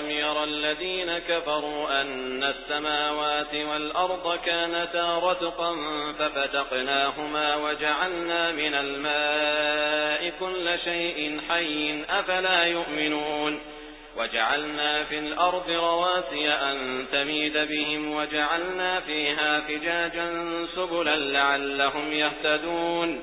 أولم ير الذين كفروا أن السماوات والأرض كانتا رتقا ففتقناهما وجعلنا من الماء كل شيء حي أفلا يؤمنون وجعلنا في الأرض رواسي أن تميد بهم وجعلنا فيها فجاجا سبلا لعلهم يهتدون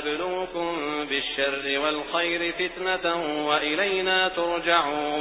ونبلوكم بالشر والخير فتنة وإلينا ترجعون.